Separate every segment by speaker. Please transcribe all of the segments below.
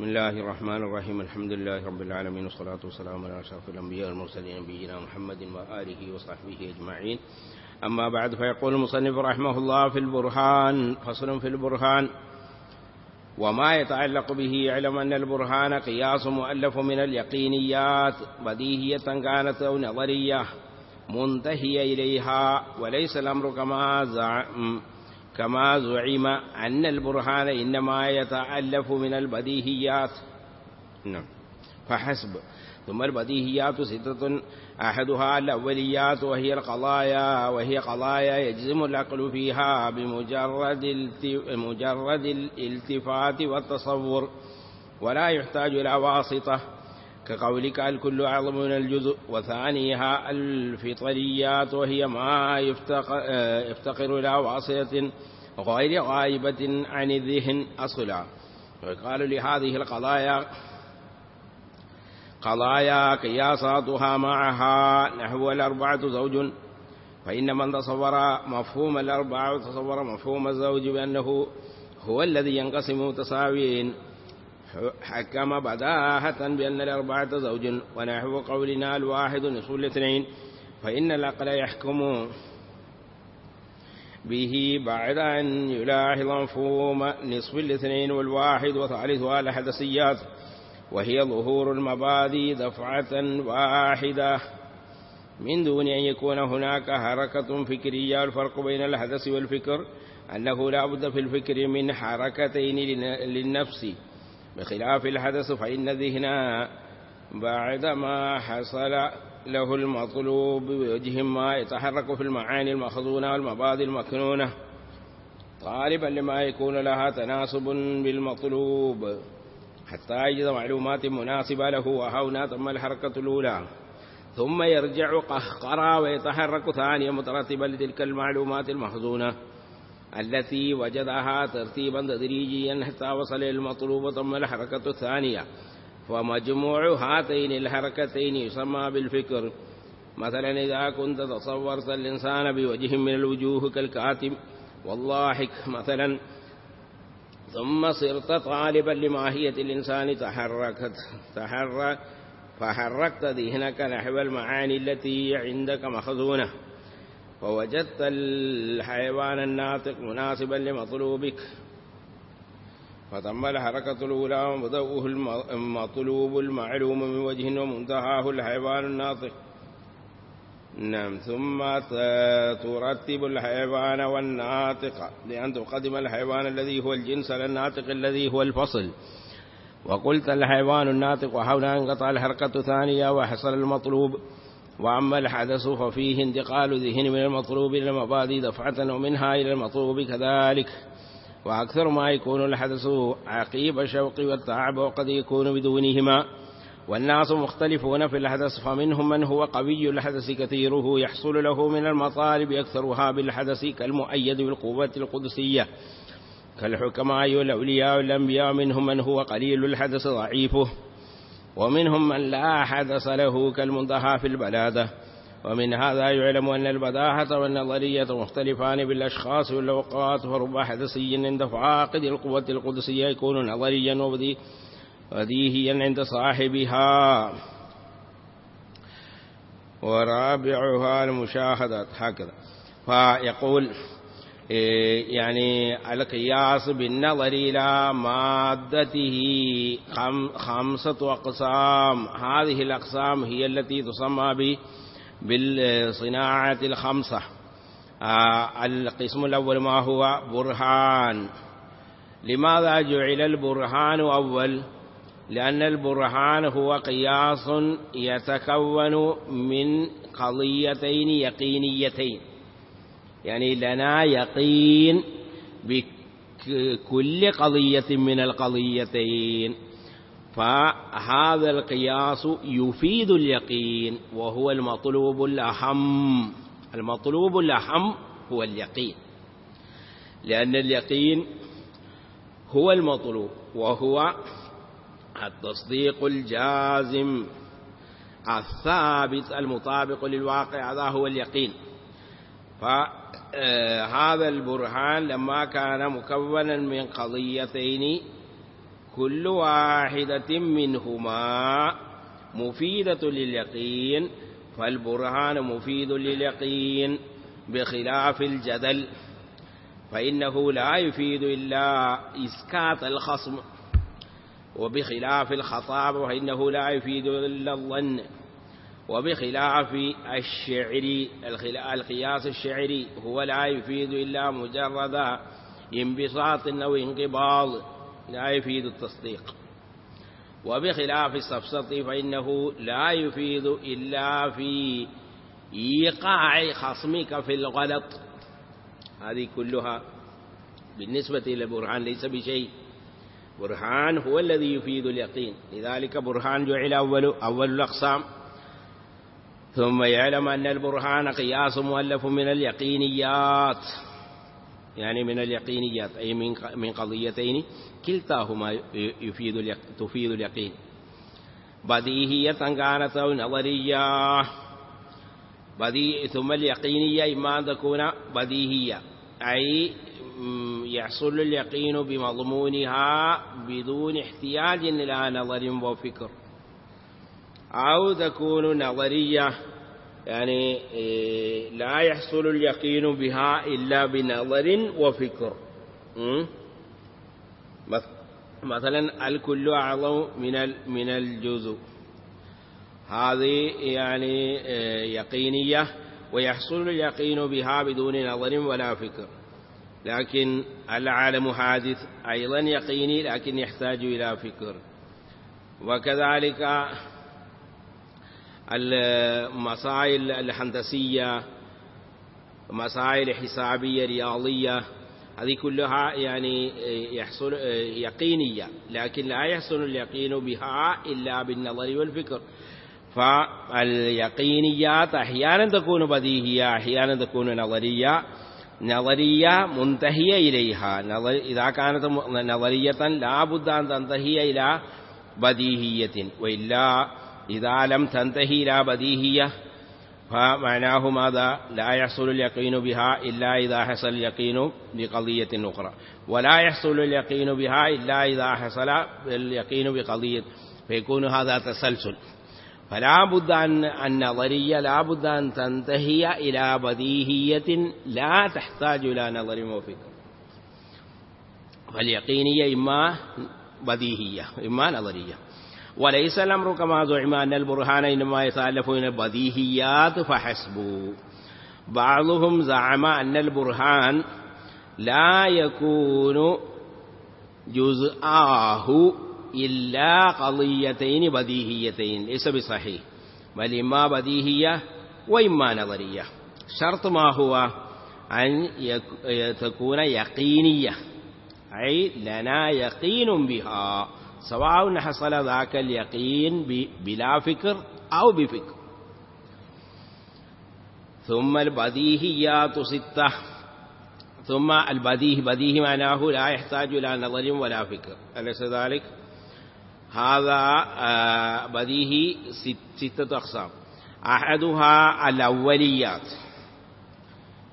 Speaker 1: بسم الله الرحمن الرحيم. الحمد لله رب العالمين والصلاة والسلام على أشرف الأنبياء والمرسلين نبينا محمد وآله وصحبه أجمعين. أما بعد فيقول المصنف رحمه الله في البرهان فصل في البرهان وما يتعلق به علم أن البرهان قياس مؤلف من اليقينيات بديهية كانت أو نظرية منتهي إليها وليس الأمر كما زعم كما زعم أن البرهان إنما يتألف من البديهيات. نعم. فحسب. ثم البديهيات ستة أحدها الأوليات وهي القضايا وهي قضايا يجزم العقل فيها بمجرد مجرد الالتفات والتصور ولا يحتاج إلى واسطة. كقولك الكل أعظم من الجزء وثانيها الفطريات وهي ما يفتقر إلى واسطة. غير غائبة عن الذهن أصلا. وقال لهذه القضايا قضايا قياساتها معها نحو الأربعة زوج. فإن من تصور مفهوم الأربعة وتصور مفهوم الزوج بأنه هو الذي ينقسم متساويين. حكم بداهة بأن الأربعة زوج. ونحو قولنا الواحد نصف الاثنين. فإن العقل يحكم به بعد أن يلاحظ مفهوم نصف الاثنين والواحد وثالثها الحدثيات وهي ظهور المبادئ دفعة واحدة. من دون أن يكون هناك حركة فكرية الفرق بين الحدث والفكر أنه لا بد في الفكر من حركتين للنفس. بخلاف الحدث فإن الذهن بعدما حصل له المطلوب بوجه ما يتحرك في المعاني المخزونة والمبادئ المكنونة. طالبا لما يكون لها تناسب بالمطلوب. حتى يجد معلومات مناسبة له وهنا تم الحركة الأولى. ثم يرجع قهقرا ويتحرك ثانيا مترتبا لتلك المعلومات المخزونة التي وجدها ترتيبا تدريجيا حتى وصل إلى المطلوب ثم الحركة الثانية. ومجموع هاتين الحركتين يسمى بالفكر. مثلا إذا كنت تصورت الإنسان بوجه من الوجوه كالكاتب والضاحك مثلا ثم صرت طالبا لماهية الإنسان تحركت تحرك فحركت ذهنك نحو المعاني التي عندك مخزونة. ووجدت الحيوان الناطق مناسبا لمطلوبك. فتم الحركة الأولى وبدأه المطلوب المعلوم من وجه ومنتهاه الحيوان الناطق. نعم ثم ترتب الحيوان والناطق لأن تقدم الحيوان الذي هو الجنس على الناطق الذي هو الفصل. وقلت الحيوان الناطق وحول انقطع الحركة الثانية وحصل المطلوب. وأما الحدث ففيه انتقال ذهن من المطلوب إلى المبادئ دفعة ومنها إلى المطلوب كذلك. وأكثر ما يكون الحدث عقيب الشوق والتعب وقد يكون بدونهما. والناس مختلفون في الحدث فمنهم من هو قوي الحدث كثيره يحصل له من المطالب أكثرها بالحدث كالمؤيد بالقوة القدسية. كالحكماء والأولياء والأنبياء منهم من هو قليل الحدث ضعيفه. ومنهم من لا حدث له كالمنتهى في البلادة ومن هذا يعلم أن البداهة والنظرية مختلفان بالأشخاص والأوقات فرب حدثي عند فاقد القوة القدسية يكون نظريا وبديهيا عند صاحبها. ورابعها المشاهدة. هكذا. فيقول يعني القياس بالنظر إلى مادته خمسة أقسام. هذه الأقسام هي التي تسمى بالصناعة الخمسة. القسم الأول ما هو برهان. لماذا جعل البرهان أول؟ لأن البرهان هو قياس يتكون من قضيتين يقينيتين. يعني لنا يقين بكل قضية من القضيتين. فهذا القياس يفيد اليقين وهو المطلوب الأهم. المطلوب الأهم هو اليقين. لأن اليقين هو المطلوب وهو التصديق الجازم. الثابت المطابق للواقع هذا هو اليقين. فهذا البرهان لما كان مكونا من قضيتين كل واحدة منهما مفيدة لليقين فالبرهان مفيد لليقين بخلاف الجدل فإنه لا يفيد إلا إسكات الخصم وبخلاف الخطاب فإنه لا يفيد إلا الظن وبخلاف الشعر القياس الشعري هو لا يفيد إلا مجرد انبساط أو انقباض. لا يفيد التصديق. وبخلاف السفسط فإنه لا يفيد إلا في إيقاع خصمك في الغلط. هذه كلها بالنسبة إلى البرهان ليس بشيء. برهان هو الذي يفيد اليقين. لذلك برهان جعل أول, أول الأقسام. ثم يعلم أن البرهان قياس مؤلف من اليقينيات. يعني من اليقينيات أي من قضيتين كلتاهما يفيد تفيد اليقين. بديهية كانت أو نظرية. بدي ثم اليقينية إما أن تكون بديهية. أي يحصل اليقين بمضمونها بدون احتياج إلى نظر وفكر. أو تكون نظرية يعني لا يحصل اليقين بها إلا بنظر وفكر. مثلا الكل أعظم من من الجزء. هذه يعني يقينية ويحصل اليقين بها بدون نظر ولا فكر. لكن العالم حادث أيضا يقيني لكن يحتاج إلى فكر. وكذلك المسائل الهندسية مسائل حسابية رياضية هذه كلها يعني يحصل يقينية لكن لا يحصل اليقين بها إلا بالنظر والفكر. فاليقينيات أحيانا تكون بديهية أحيانا تكون نظرية. نظرية منتهية إليها. إذا كانت نظرية لا بد أن تنتهي إلى بديهية وإلا إذا لم تنتهي إلى بديهية فمعناه ماذا لا يحصل اليقين بها إلا إذا حصل اليقين بقضية أخرى. ولا يحصل اليقين بها إلا إذا حصل اليقين بقضية فيكون هذا تسلسل. فلا بد أن النظرية لا بد أن تنتهي إلى بديهية لا تحتاج إلى نظر وفكر فاليقينية إما بديهية إما نظرية. وليس الأمر كما زعم أن البرهان إنما يتألف من البديهيات فحسب بعضهم زعم أن البرهان لا يكون جزءاه إلا قضيتين بديهيتين ليس بصحيح. بل إما بديهية وإما نظرية. شرط ما هو أن تكون يقينية أي لنا يقين بها. سواء حصل ذاك اليقين بلا فكر أو بفكر. ثم البديهيات ستة. ثم البديه بديه معناه لا يحتاج إلى نظر ولا فكر. أليس ذلك؟ هذا بديه ستة أقسام. أحدها الأوليات.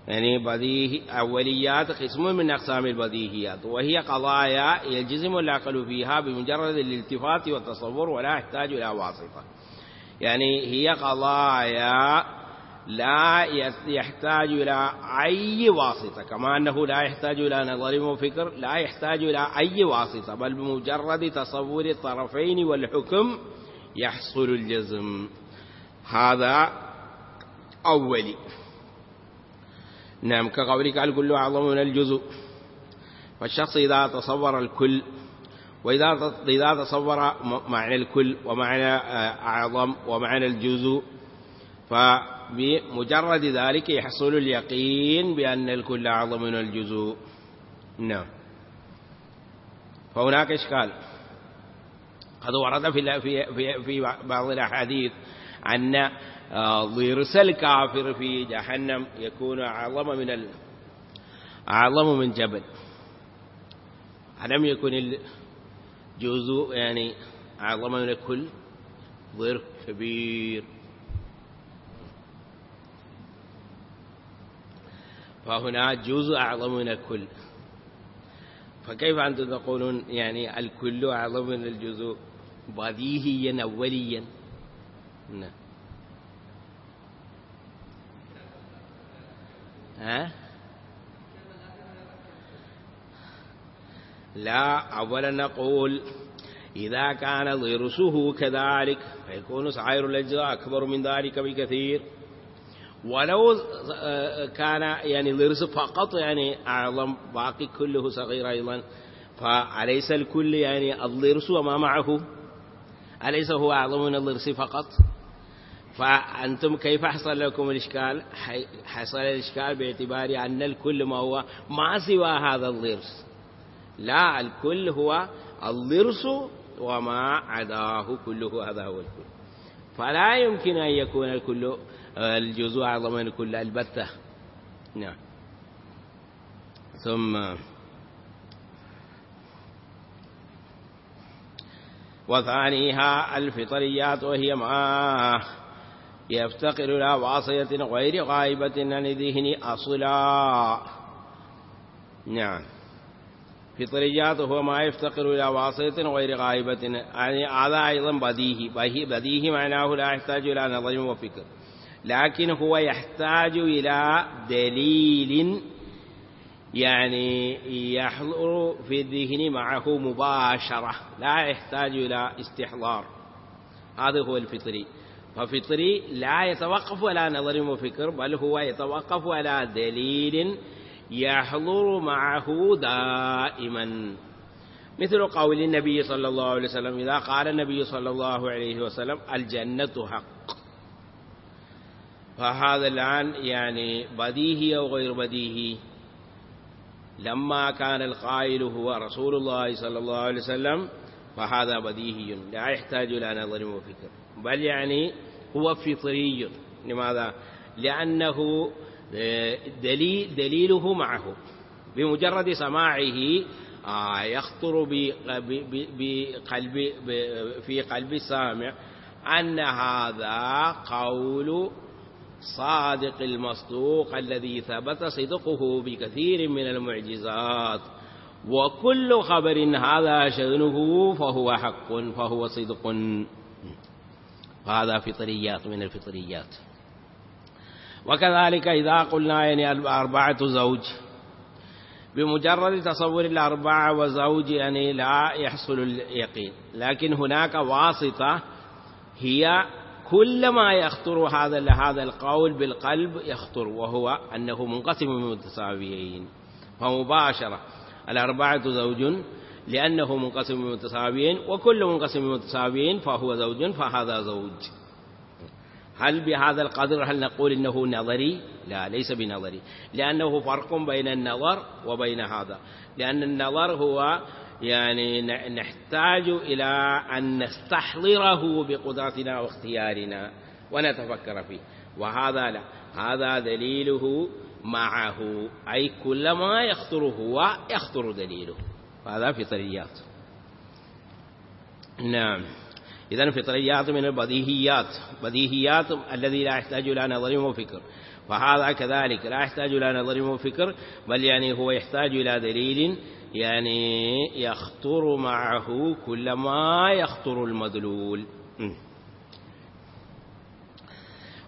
Speaker 1: يعني بديه أوليات قسم من أقسام البديهيات وهي قضايا يلجزم العقل فيها بمجرد الالتفات والتصور ولا يحتاج إلى واسطة. يعني هي قضايا لا يحتاج إلى أي واسطة كما أنه لا يحتاج إلى نظر وفكر لا يحتاج إلى أي واسطة بل بمجرد تصور الطرفين والحكم يحصل الجزم. هذا أولي. نعم كقولك الكل أعظم من الجزء. فالشخص إذا تصور الكل وإذا إذا تصور معنى الكل ومعنى أعظم ومعنى الجزء فبمجرد ذلك يحصل اليقين بأن الكل أعظم من الجزء. نعم. فهناك إشكال. قد ورد في في في بعض الأحاديث أن ضرس الكافر في جهنم يكون أعظم من ال... أعظم من جبل. ألم يكن الجزء يعني أعظم من الكل ضرب كبير. فهنا جزء أعظم من الكل فكيف أنتم تقولون يعني الكل أعظم من الجزء؟ بديهيا أوليا. نعم. ها؟ لا أولا نقول إذا كان ضرسه كذلك فيكون سعير الأجزاء أكبر من ذلك بكثير. ولو كان يعني ضرس فقط يعني أعظم باقي كله صغير أيضا. فأليس الكل يعني الضرس وما معه؟ أليس هو أعظم من الضرس فقط؟ فأنتم كيف حصل لكم الإشكال؟ حصل الإشكال باعتبار أن الكل ما هو ما سوى هذا الضرس. لا الكل هو الضرس وما عداه كله هذا هو الكل. فلا يمكن أن يكون الكل الجزء أعظم من الكل البتة. نعم. ثم وثانيها الفطريات وهي ما يفتقر إلى واصية غير غائبة عن ذهن أصلا. نعم. فطريات هو ما يفتقر إلى واصية غير غائبة. يعني هذا أيضا بديهي. بديهي معناه لا يحتاج إلى نظر وفكر. لكن هو يحتاج إلى دليل يعني يحضر في الذهن معه مباشرة. لا يحتاج إلى استحضار. هذا هو الفطري. ففطري لا يتوقف على نظر وفكر بل هو يتوقف على دليل يحضر معه دائما. مثل قول النبي صلى الله عليه وسلم إذا قال النبي صلى الله عليه وسلم الجنة حق. فهذا الآن يعني بديهي أو غير بديهي. لما كان القائل هو رسول الله صلى الله عليه وسلم فهذا بديهي لا يحتاج إلى نظر وفكر بل يعني هو فطري. لماذا؟ لأنه دليل دليله معه. بمجرد سماعه يخطر بقلب في قلب السامع أن هذا قول صادق المصدوق الذي ثبت صدقه بكثير من المعجزات. وكل خبر هذا شأنه فهو حق فهو صدق. هذا فطريات من الفطريات. وكذلك إذا قلنا يعني الأربعة زوج بمجرد تصور الأربعة وزوج يعني لا يحصل اليقين. لكن هناك واسطة هي كلما يخطر هذا هذا القول بالقلب يخطر وهو أنه منقسم من متساويين. فمباشرة الأربعة زوج لأنه منقسم من متساويين وكل منقسم من متساويين فهو زوج فهذا زوج. هل بهذا القدر هل نقول إنه نظري؟ لا ليس بنظري. لأنه فرق بين النظر وبين هذا. لأن النظر هو يعني نحتاج إلى أن نستحضره بقدرتنا واختيارنا ونتفكر فيه. وهذا لا. هذا دليله معه. أي كلما يخطر هو يخطر دليله. هذا فطريات نعم. إذا فطريات من البديهيات بديهيات الذي لا يحتاج إلى نظر وفكر. فهذا كذلك لا يحتاج إلى نظر وفكر بل يعني هو يحتاج إلى دليل يعني يخطر معه كل ما يخطر المدلول.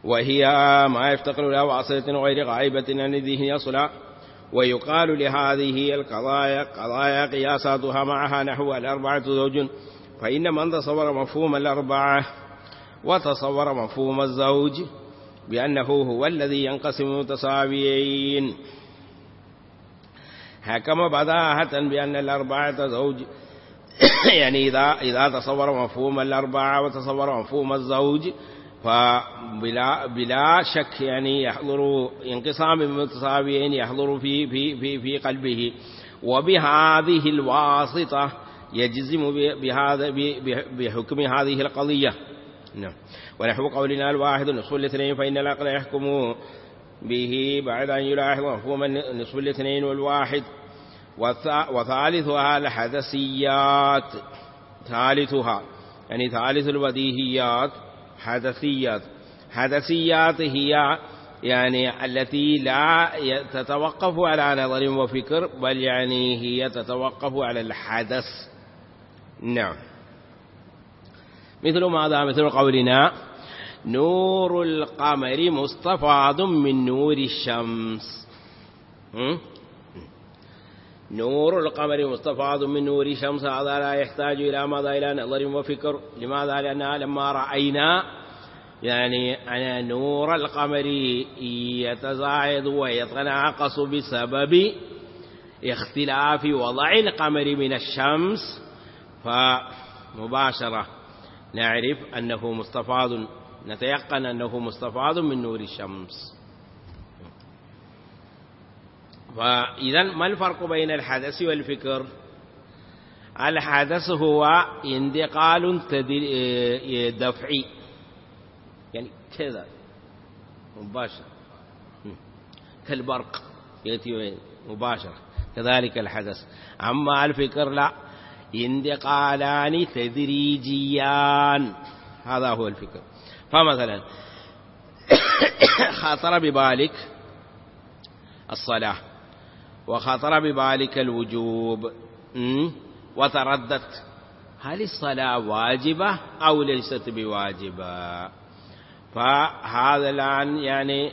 Speaker 1: وهي ما يفتقر إلى وعصية غير غائبة عن الذهن يصلى ويقال لهذه القضايا قضايا قياساتها معها نحو الأربعة زوج فإن من تصور مفهوم الأربعة وتصور مفهوم الزوج بأنه هو الذي ينقسم متساويين. حكم بداهة بأن الأربعة زوج يعني إذا إذا تصور مفهوم الأربعة وتصور مفهوم الزوج فبلا بلا شك يعني يحضر انقسام المتساويين يحضر في في في في قلبه. وبهذه الواسطة يجزم بهذا بحكم هذه القضية. نعم. ونحو قولنا الواحد نصف الاثنين فإن العقل يحكم به بعد أن يلاحظ مفهوم نصف الاثنين والواحد. وثالثها الحدثيات. ثالثها يعني ثالث البديهيات حدثيات حدثيات هي يعني التي لا تتوقف على نظر وفكر بل يعني هي تتوقف على الحدث. نعم. مثل ماذا؟ مثل قولنا نور القمر مستفاض من نور الشمس. نور القمر مستفاض من نور الشمس هذا لا يحتاج إلى ماذا؟ إلى نظر وفكر. لماذا؟ لأننا لما رأينا يعني أن نور القمر يتزايد ويتناقص بسبب اختلاف وضع القمر من الشمس. فمباشرة نعرف أنه مستفاض نتيقن أنه مستفاض من نور الشمس. فإذا ما الفرق بين الحدث والفكر؟ الحدث هو انتقال دفعي. يعني كذا مباشر كالبرق يأتي مباشرة. كذلك الحدث. أما الفكر لا. انتقالان تدريجيان. هذا هو الفكر. فمثلا خاطر ببالك الصلاة. وخطر ببالك الوجوب وترددت هل الصلاة واجبة أو ليست بواجبة فهذا الآن يعني.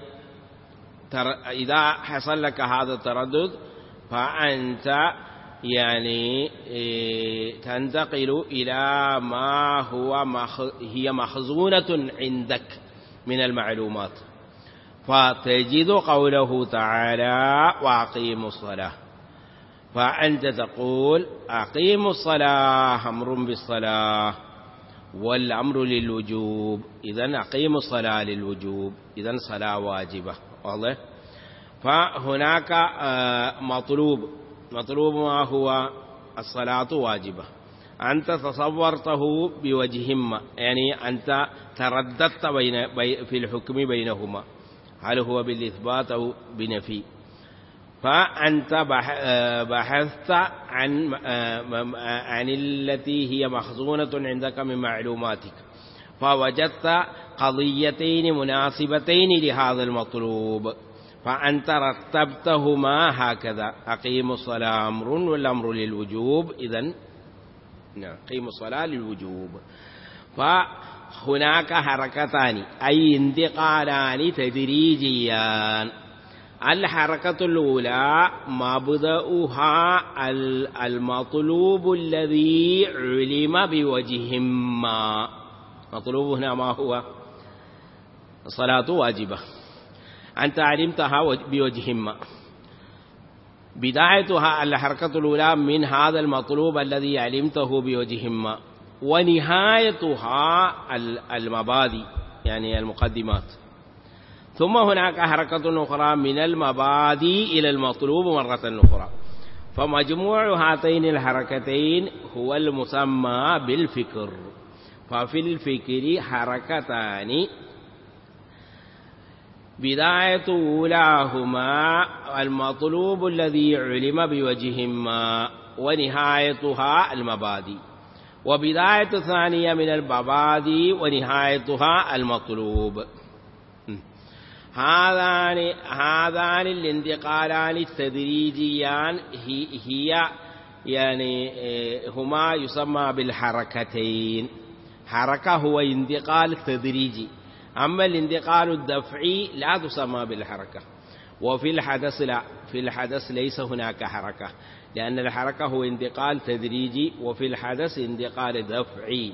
Speaker 1: إذا حصل لك هذا التردد فأنت يعني إيه تنتقل إلى ما هو. هي مخزونة عندك من المعلومات فتجد قوله تعالى وأقيموا الصلاة. فأنت تقول أقيموا الصلاة أمر بالصلاة والأمر للوجوب. إذا أقيموا الصلاة للوجوب. إذا صلاة واجبة. واضح؟ فهناك مطلوب. مطلوب ما هو؟ الصلاة واجبة. أنت تصورته بوجههما. يعني أنت ترددت بين في الحكم بينهما. هل هو بالإثبات أو بنفي؟ فأنت بحثت عن عن التي هي مخزونة عندك من معلوماتك فوجدت قضيتين مناسبتين لهذا المطلوب فأنت رتبتهما هكذا. أقيم الصلاة أمر والأمر للوجوب إذا نعم أقيم الصلاة للوجوب. فهناك حركتان. أي انتقالان تدريجيان الحركة الأولى مبدأها المطلوب الذي علم بوجه ما. مطلوب هنا ما هو؟ الصلاة واجبة. أنت علمتها بوجه ما. بدايتها الحركة الأولى من هذا المطلوب الذي علمته بوجه ما. ونهايتها المبادئ يعني المقدمات. ثم هناك حركة أخرى من المبادئ إلى المطلوب مرة أخرى. فمجموع هاتين الحركتين هو المسمى بالفكر. ففي الفكر حركتان. بداية أولاهما المطلوب الذي علم بوجههما ونهايتها المبادئ. وبداية ثانية من المبادئ ونهايتها المطلوب. هذان هذان الانتقالان التدريجيان هي يعني هما يسمى بالحركتين. حركة هو انتقال تدريجي. أما الانتقال الدفعي لا تسمى بالحركة. وفي الحدث لا. في الحدث ليس هناك حركة لأن الحركة هو انتقال تدريجي وفي الحدث انتقال دفعي.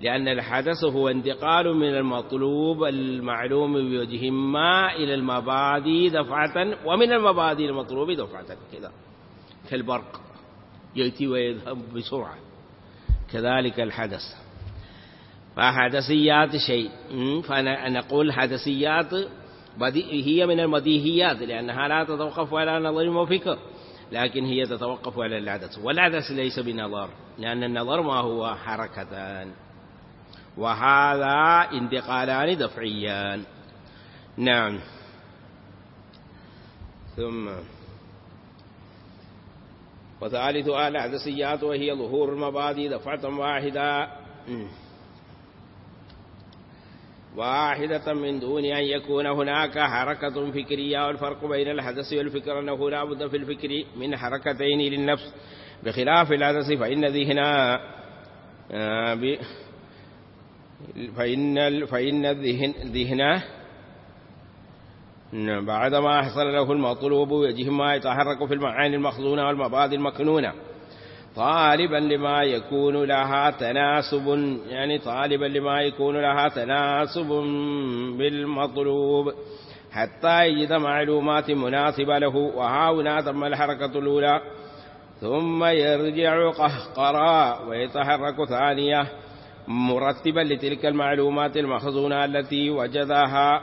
Speaker 1: لأن الحدث هو انتقال من المطلوب المعلوم بوجه ما إلى المبادئ دفعة ومن المبادئ المطلوب دفعة كذا كالبرق يأتي ويذهب بسرعة. كذلك الحدث. فحدثيات شيء فنقول حدثيات هي من المديهيات لأنها لا تتوقف على نظر وفكر لكن هي تتوقف على العدس والعدس ليس بنظر لأن النظر ما هو حركتان. وهذا انتقالان دفعيان. نعم. ثم. وثالثها العدسيات وهي ظهور المبادئ دفعة واحدة. واحدة من دون أن يكون هناك حركة فكرية والفرق بين الحدث والفكر أنه لا بد في الفكر من حركتين للنفس. بخلاف الحدث فإن ذهنا آه، فإن فإن الذهن ذهنه بعدما حصل له المطلوب يجه ما يتحرك في المعاني المخزونة والمبادئ المكنونة. طالبا لما يكون لها تناسب يعني طالبا لما يكون لها تناسب بالمطلوب. حتى يجد معلومات مناسبة له وهاهنا تم الحركة الأولى. ثم يرجع قهقرا ويتحرك ثانية مرتبا لتلك المعلومات المخزونة التي وجدها.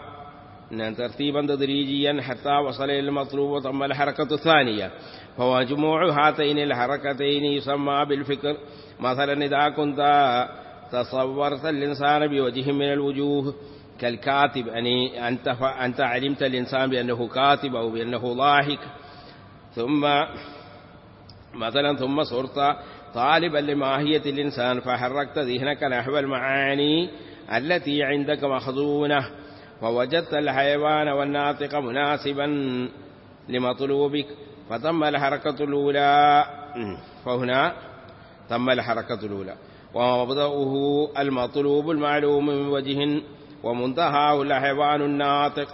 Speaker 1: ترتيبا تدريجيا حتى وصل إلى المطلوب وتم الحركة الثانية. فمجموع هاتين الحركتين يسمى بالفكر. مثلا إذا كنت تصورت الإنسان بوجه من الوجوه كالكاتب يعني أنت, أنت علمت الإنسان بأنه كاتب أو بأنه ضاحك ثم مثلا ثم صرت طالبا لماهية الإنسان فحركت ذهنك نحو المعاني التي عندك مخزونة. فوجدت الحيوان والناطق مناسبا لمطلوبك. فتم الحركة الأولى. فهنا تم الحركة الأولى. ومبدأه المطلوب المعلوم من وجه ومنتهاه الحيوان الناطق.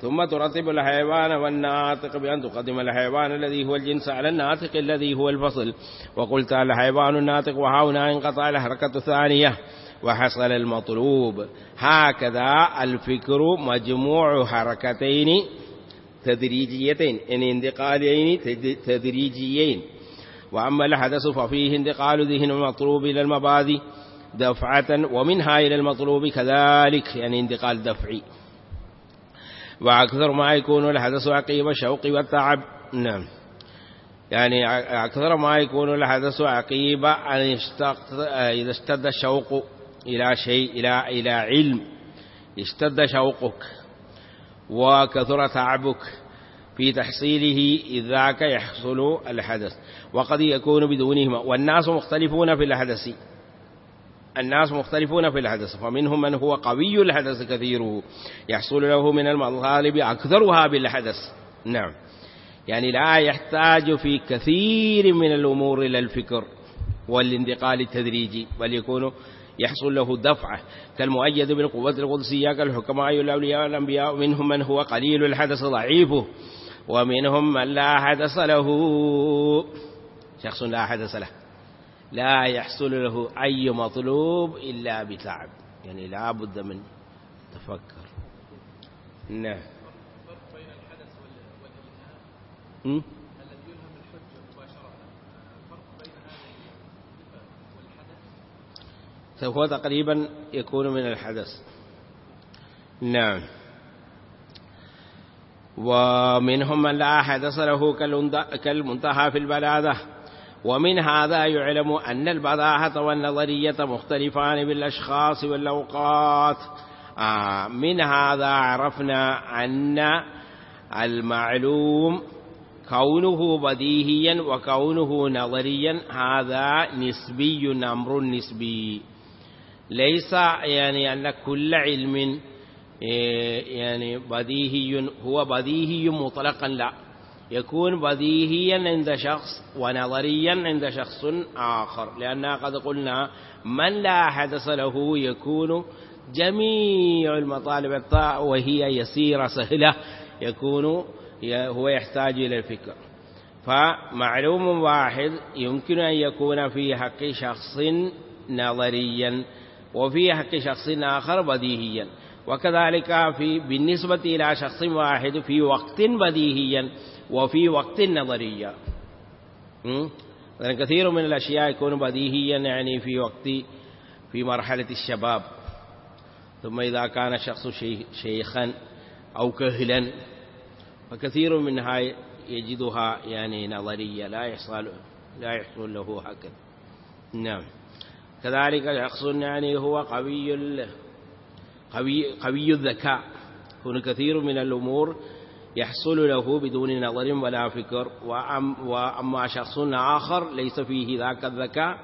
Speaker 1: ثم ترتب الحيوان والناطق بأن تقدم الحيوان الذي هو الجنس على الناطق الذي هو الفصل. وقلت الحيوان الناطق وهنا انقطع الحركة الثانية. وحصل المطلوب. هكذا الفكر مجموع حركتين تدريجيتين إن انتقالين تدريجيين. وأما الحدث ففيه انتقال ذهن المطلوب إلى المبادئ دفعة ومنها إلى المطلوب كذلك يعني انتقال دفعي. وأكثر ما يكون الحدث عقيب الشوق والتعب. نعم. يعني أكثر ما يكون الحدث عقيب أن إذا اشتد الشوق إلى شيء إلى إلى علم. اشتد شوقك. وكثر تعبك في تحصيله ذاك يحصل الحدث. وقد يكون بدونهما. والناس مختلفون في الحدث. الناس مختلفون في الحدث. فمنهم من هو قوي الحدث كثيره يحصل له من المطالب أكثرها بالحدث. نعم. يعني لا يحتاج في كثير من الأمور إلى الفكر والانتقال التدريجي بل يكون يحصل له دفعة. كالمؤيد بالقوة القدسية كالحكماء الأولياء والأنبياء منهم من هو قليل الحدث ضعيفه ومنهم من لا حدث له. شخص لا حدث له. لا يحصل له أي مطلوب إلا بتعب. يعني لا بد من تفكر. نعم الذي يلهم الحجة مباشرة الفرق بين والحدث هو تقريبا يكون من الحدث. نعم. ومنهم من لا حدث له كالمنتهى في البلاده ومن هذا يعلم أن البداهة والنظرية مختلفان بالأشخاص والأوقات. آه من هذا عرفنا أن المعلوم كونه بديهيا وكونه نظريا هذا نسبي أمر نسبي. ليس يعني أن كل علم يعني بديهي هو بديهي مطلقا لا. يكون بديهيا عند شخص ونظريا عند شخص آخر. لأننا قد قلنا من لا حدث له يكون جميع المطالب وهي يسيرة سهلة يكون هو يحتاج إلى الفكر. فمعلوم واحد يمكن أن يكون في حق شخص نظريا وفي حق شخص آخر بديهيا. وكذلك في بالنسبة إلى شخص واحد في وقت بديهيا وفي وقت نظريا كثير من الأشياء يكون بديهيا يعني في وقت في مرحلة الشباب. ثم إذا كان شخص شيخا أو كهلا فكثير منها يجدها يعني نظرية لا يحصل لا يحصل له هكذا. نعم. كذلك شخص يعني هو قوي قوي الذكاء. هنا كثير من الأمور يحصل له بدون نظر ولا فكر. وأم وأما شخص آخر ليس فيه ذاك الذكاء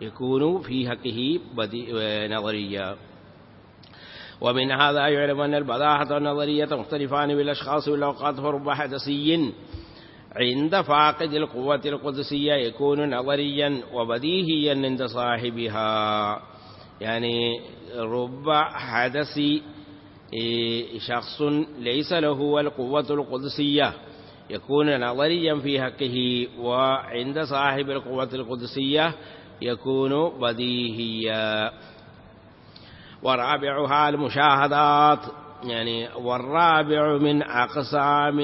Speaker 1: يكون في حقه نظريا ومن هذا يعلم أن البداهة والنظرية مختلفان بالأشخاص والأوقات فرب حدثي عند فاقد القوة القدسية يكون نظريا وبديهيا عند صاحبها. يعني رب حدث شخص ليس له القوة القدسية يكون نظريا في حقه وعند صاحب القوة القدسية يكون بديهيا. ورابعها المشاهدات يعني والرابع من أقسام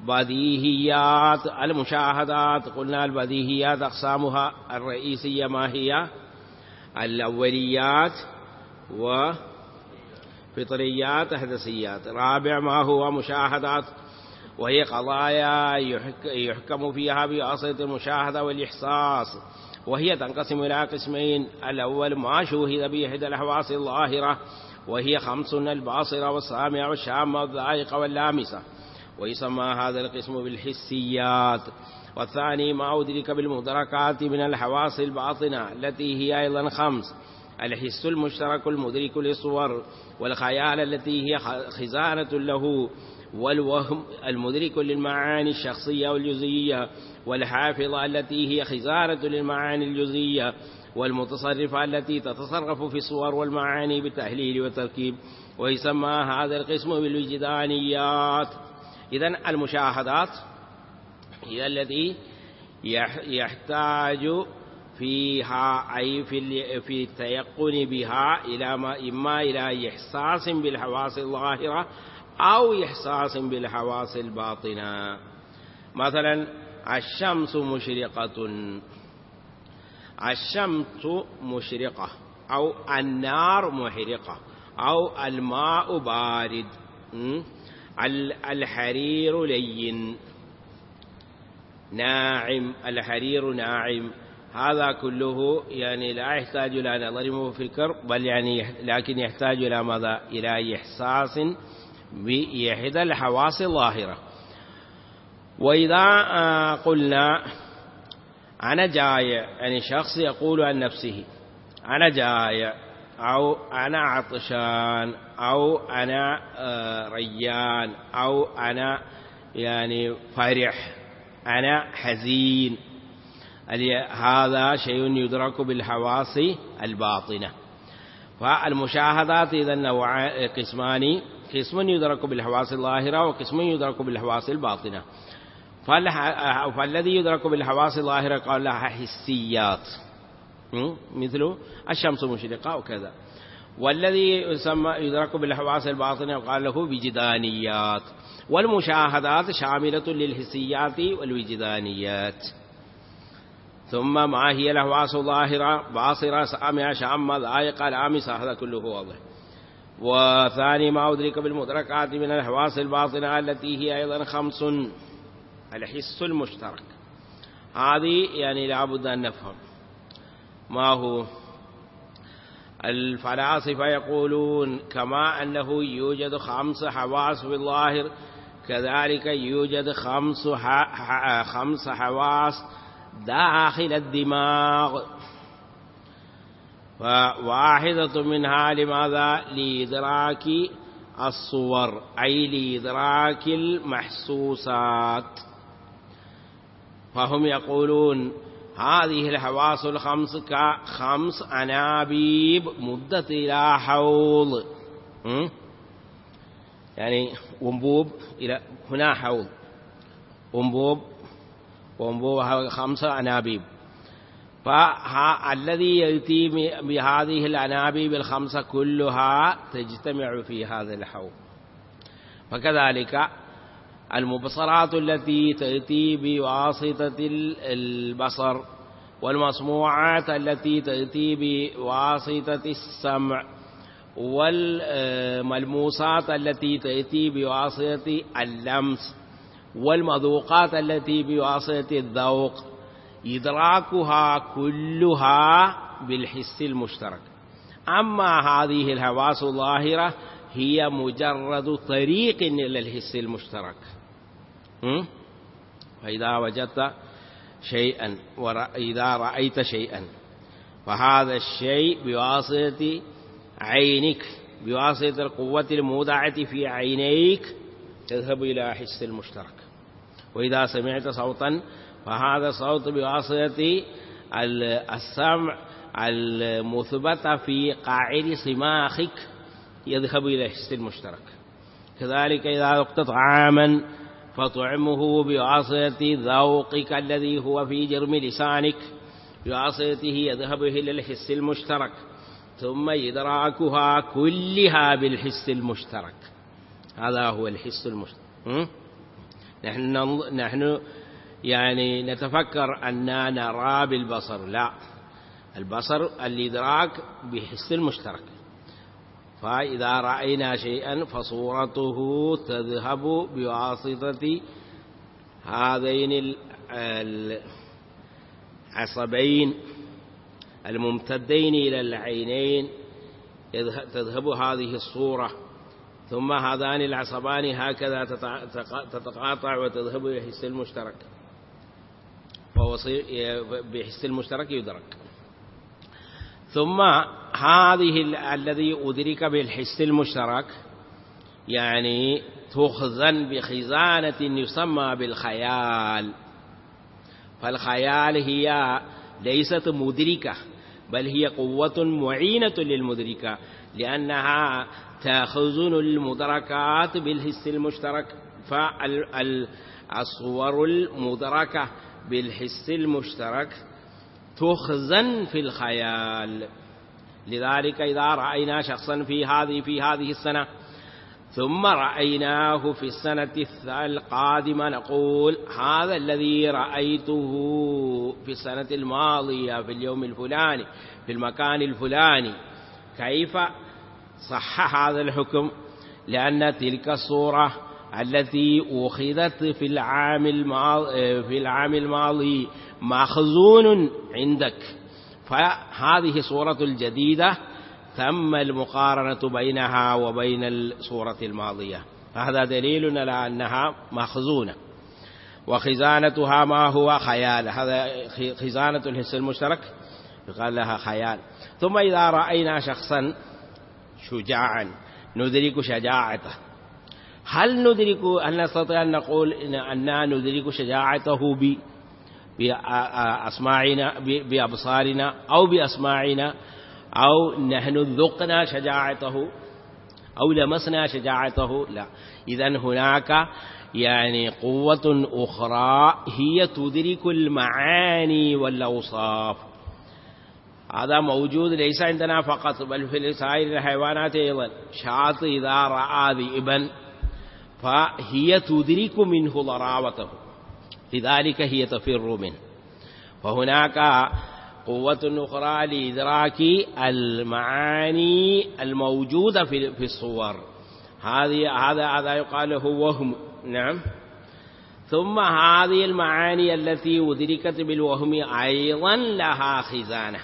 Speaker 1: البديهيات المشاهدات قلنا البديهيات أقسامها الرئيسية ما هي؟ الأوليات وفطريات أحدثيات. رابع ما هو؟ مشاهدات. وهي قضايا يحكم فيها بواسطة المشاهدة والإحساس. وهي تنقسم إلى قسمين. الأول ما شوهد بإحدى الحواس الظاهرة وهي خمس الباصرة والسامعة والشامة والذائقة واللامسة. ويسمى هذا القسم بالحسيات. والثاني ما أدرك بالمدركات من الحواس الباطنة التي هي أيضا خمس. الحس المشترك المدرك للصور والخيال التي هي خزانة له والوهم المدرك للمعاني الشخصية والجزئية والحافظة التي هي خزانة للمعاني الجزئية والمتصرفة التي تتصرف في الصور والمعاني بالتحليل والتركيب. ويسمى هذا القسم بالوجدانيات. إذا المشاهدات هي التي يحتاج فيها أي في في التيقن بها إلى ما إما إلى إحساس بالحواس الظاهرة أو إحساس بالحواس الباطنة. مثلا الشمس مشرقة. الشمس مشرقة أو النار محرقة أو الماء بارد. الحرير لين. ناعم الحرير ناعم. هذا كله يعني لا يحتاج إلى نظر في الكرب بل يعني لكن يحتاج إلى ماذا إلى إحساس بإحدى الحواس الظاهرة. وإذا قلنا أنا جاي يعني شخص يقول عن نفسه أنا جاي أو أنا عطشان أو أنا ريان أو أنا يعني فرح أنا حزين. هذا شيء يدرك بالحواس الباطنة. فالمشاهدات إذا نوع قسمان قسم يدرك بالحواس الظاهرة وقسم يدرك بالحواس الباطنة. فالذي يدرك بالحواس الظاهرة قال لها حسيات. مثل الشمس مشرقة وكذا. والذي يسمى يدرك بالحواس الباطنة قال له وجدانيات والمشاهدات شاملة للحسيات والوجدانيات. ثم ما هي الحواس الظاهرة؟ باصرة سامعة شامة ذائقة لامسة. هذا كله واضح. وثاني ما أدرك بالمدركات من الحواس الباطنة التي هي أيضا خمس. الحس المشترك. هذه يعني لابد أن نفهم. ما هو؟ الفلاسفة يقولون كما أنه يوجد خمس حواس في الظاهر كذلك يوجد خمس خمس حواس داخل الدماغ. فواحدة منها لماذا؟ لإدراك الصور أي لإدراك المحسوسات. فهم يقولون هذه الحواس الخمس كخمس أنابيب مدة إلى حوض. يعني أنبوب إلى هنا حوض. أنبوب وأنبوب خمسة أنابيب. فالذي يأتي بهذه الأنابيب الخمسة كلها تجتمع في هذا الحوض. فكذلك المبصرات التي تأتي بواسطة البصر والمسموعات التي تأتي بواسطة السمع والملموسات التي تأتي بواسطة اللمس والمذوقات التي بواسطة الذوق. إدراكها كلها بالحس المشترك. أما هذه الحواس الظاهرة هي مجرد طريق إلى الحس المشترك. فإذا وجدت شيئا وإذا رأيت شيئا. فهذا الشيء بواسطة عينك بواسطة القوة المودعة في عينيك تذهب إلى حس المشترك. وإذا سمعت صوتا فهذا الصوت بواسطة السمع المثبت في قاعد سماخك يذهب إلى الحس المشترك. كذلك إذا ذقت طعاما فطعمه بواسطة ذوقك الذي هو في جرم لسانك بواسطته يذهب إلى الحس المشترك ثم إدراكها كلها بالحس المشترك. هذا هو الحس المشترك نحن نحن يعني نتفكر أننا نرى بالبصر لا البصر الإدراك بحس المشترك. فإذا رأينا شيئا فصورته تذهب بواسطة هذين العصبين الممتدين إلى العينين تذهب هذه الصورة. ثم هذان العصبان هكذا تتقاطع وتذهب إلى الحس المشترك. فهو بحس المشترك يدرك. ثم هذه الذي أدرك بالحس المشترك يعني تخزن بخزانة يسمى بالخيال. فالخيال هي ليست مدركة بل هي قوة معينة للمدركة لأنها تخزن المدركات بالحس المشترك. فالصور المدركة بالحس المشترك تخزن في الخيال. لذلك إذا رأينا شخصا في هذه في هذه السنة ثم رأيناه في السنة القادمة نقول هذا الذي رأيته في السنة الماضية في اليوم الفلاني في المكان الفلاني. كيف صح هذا الحكم؟ لأن تلك الصورة التي أخذت في العام الماضي في العام الماضي مخزون عندك. فهذه صورة الجديدة تم المقارنة بينها وبين الصورة الماضية. فهذا دليل على أنها مخزونة. وخزانتها ما هو خيال. هذا خزانة الحس المشترك يقال لها خيال. ثم إذا رأينا شخصا شجاعا ندرك شجاعته. هل ندرك هل نستطيع أن نقول أننا ندرك شجاعته بأسماعنا بأبصارنا أو بأسماعنا أو نحن ذقنا شجاعته أو لمسنا شجاعته. لا. إذا هناك يعني قوة أخرى هي تدرك المعاني والأوصاف. هذا موجود ليس عندنا فقط بل في سائر الحيوانات أيضا. شاط إذا رأى ذئبا فهي تدرك منه ضراوته. لذلك هي تفر منه. فهناك قوة أخرى لإدراك المعاني الموجودة في الصور. هذه هذا هذا يقال هو وهم. نعم. ثم هذه المعاني التي أدركت بالوهم أيضا لها خزانة.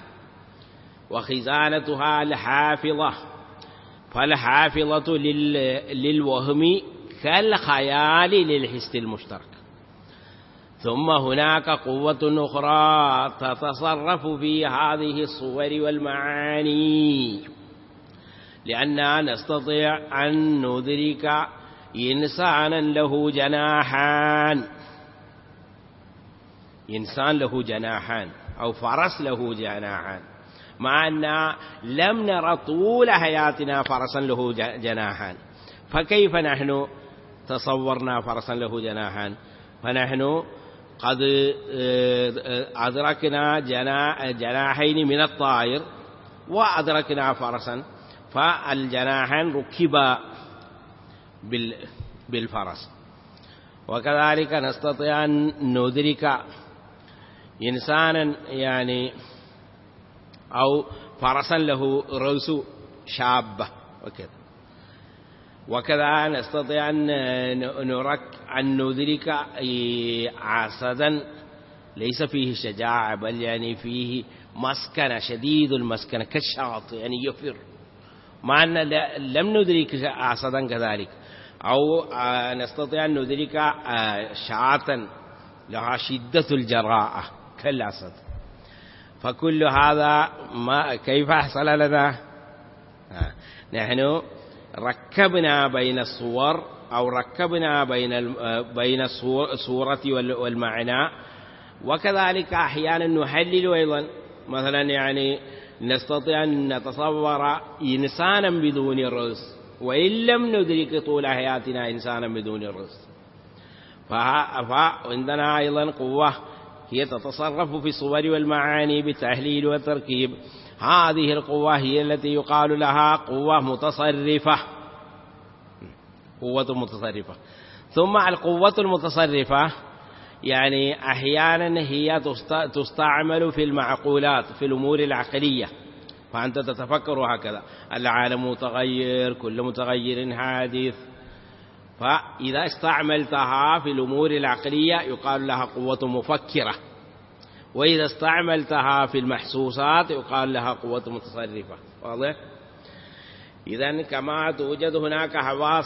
Speaker 1: وخزانتها الحافظة. فالحافظة للوهم كالخيال للحس المشترك. ثم هناك قوة أخرى تتصرف في هذه الصور والمعاني. لأننا نستطيع أن ندرك إنسانا له جناحان. إنسان له جناحان أو فرس له جناحان. مع أن لم نرى طول حياتنا فرسا له جناحان. فكيف نحن تصورنا فرسا له جناحان؟ فنحن قد أدركنا جناحين من الطائر وأدركنا فرسا فالجناحان ركبا بالفرس. وكذلك نستطيع أن ندرك إنسانا يعني أو فرسا له رأس شابة. وكذا وكذا نستطيع أن نرك أن ندرك عسدا ليس فيه شجاعة بل يعني فيه مسكنة شديد المسكنة كالشاطئ يعني يفر. مع أن لم ندرك عسدا كذلك. أو نستطيع أن ندرك شعاة لها شدة الجراءة كالأسد. فكل هذا ما كيف حصل لنا؟ نحن ركبنا بين الصور أو ركبنا بين بين الصورة والمعنى. وكذلك أحيانا نحلل أيضا. مثلا يعني نستطيع أن نتصور إنسانا بدون رأس وإن لم ندرك طول حياتنا إنسانا بدون رأس فعندنا أيضا قوة هي تتصرف في الصور والمعاني بالتحليل والتركيب هذه القوة هي التي يقال لها قوة متصرفة. قوة متصرفة. ثم القوة المتصرفة يعني أحيانا هي تستعمل في المعقولات في الأمور العقلية. فأنت تتفكر هكذا. العالم متغير كل متغير حادث. فإذا استعملتها في الأمور العقلية يقال لها قوة مفكرة. وإذا استعملتها في المحسوسات يقال لها قوة متصرفة واضح؟ إذا كما توجد هناك حواس